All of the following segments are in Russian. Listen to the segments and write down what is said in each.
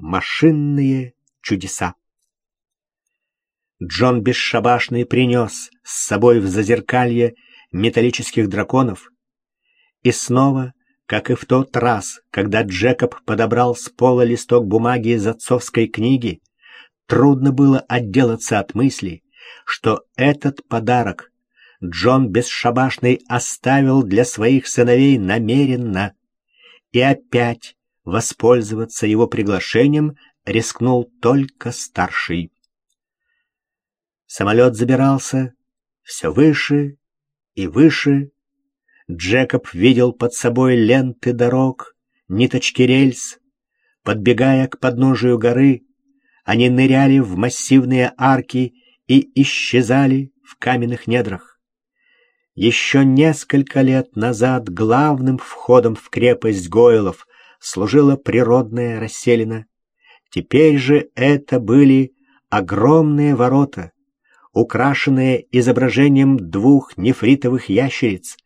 машинные чудеса. Джон Бесшабашный принес с собой в зазеркалье металлических драконов, и снова, как и в тот раз, когда Джекоб подобрал с пола листок бумаги из отцовской книги, трудно было отделаться от мысли, что этот подарок Джон Бесшабашный оставил для своих сыновей намеренно, и опять воспользоваться его приглашением рискнул только старший. Самолет забирался все выше и выше. Джекоб видел под собой ленты дорог, ниточки рельс. Подбегая к подножию горы, они ныряли в массивные арки и исчезали в каменных недрах. Еще несколько лет назад главным входом в крепость Гойлов служила природная расселина. Теперь же это были огромные ворота, украшенные изображением двух нефритовых ящериц,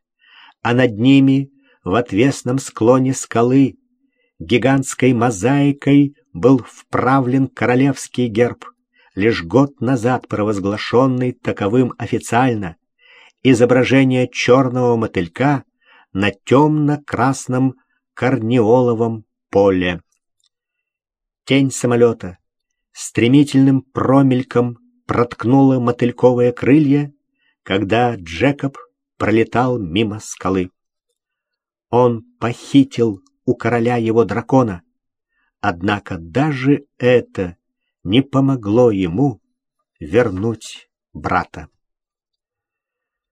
а над ними в отвесном склоне скалы гигантской мозаикой был вправлен королевский герб, лишь год назад провозглашенный таковым официально, изображение черного мотылька на темно-красном корнеоловом поле. Тень самолета стремительным промельком проткнула мотыльковые крылья, когда Джекоб пролетал мимо скалы. Он похитил у короля его дракона, однако даже это не помогло ему вернуть брата.